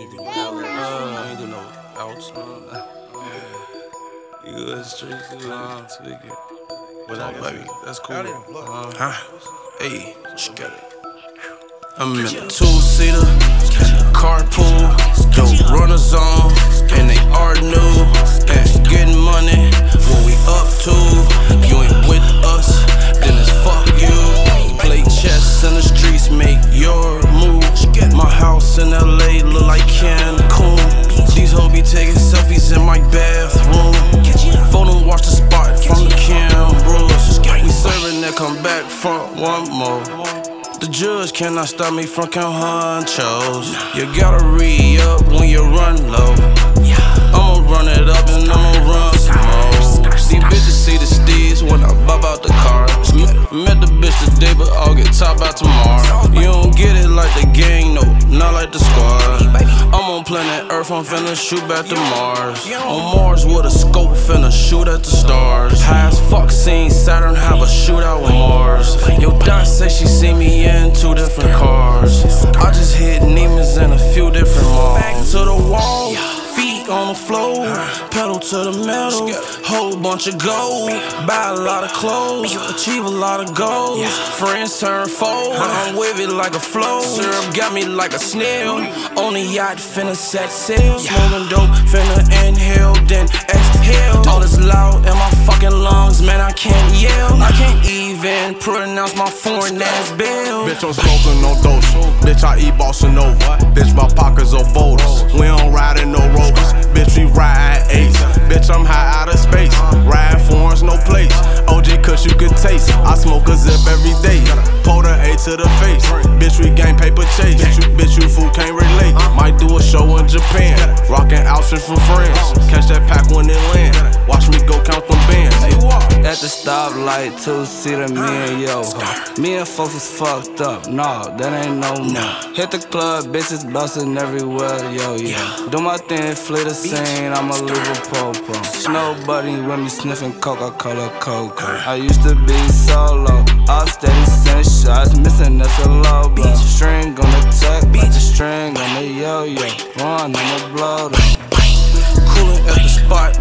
Ain't do no out, uh, ain't do no outs. Uh, you good street, good uh, tweaking. But I baby, that's cool. Uh, huh? Hey, get it. I'm in a two-seater, carpool, the runners on, and they are new, and getting money. What we up to? You ain't with us, then it's fuck you. Play chess in the streets, make your move. My house in LA front one more. The judge cannot stop me from count honchos. You gotta re up when you run low. I'ma run it up and I'ma run some more. These bitches see the steeds when I bop out the car. Met the bitch today, but I'll get top out tomorrow. You don't get it like the gang, no, not like the squad. I'm on planet Earth, I'm finna shoot back to Mars. On Mars with a scope, finna shoot at the stars. High as fuck, seen Saturn have a shootout with Mars. To the metal, whole bunch of gold, buy a lot of clothes, achieve a lot of goals. Friends turn foes, I'm with it like a flow. Syrup got me like a snail. On the yacht, finna set sail, smoking dope, finna inhale, then exhale. All this loud in my fucking lungs, man, I can't yell. I can't even pronounce my foreign ass bill. Bitch, I'm smoking no dose. Bitch, I eat bossa nova. Bitch, my pockets are boulders. We don't ride in no rovers. Bitch, I'm high out of space. Ride foreigns, no place. OG, cause you can taste. I smoke a zip every day. Pull the A to the face. Bitch, we gang paper chase. Bitch, you, bitch, you fool can't relate. Might do a show in Japan. Rockin' outfits for friends. Catch that pack when it land. Watch me go count them bands. At the stoplight, two seater, me and yo. Me and folks is fucked up. Nah, that ain't no more. Hit the club, bitches bustin' everywhere, yo, yo. Do my thing, flee the scene, I'ma leave a popo. Snow buddy with me sniffing Coca Cola Coco. I used to be solo, all steady send shots, missing that's a low blow. String on the tech, the string on the yo yo. One, I'ma blow them. Cooling at the spot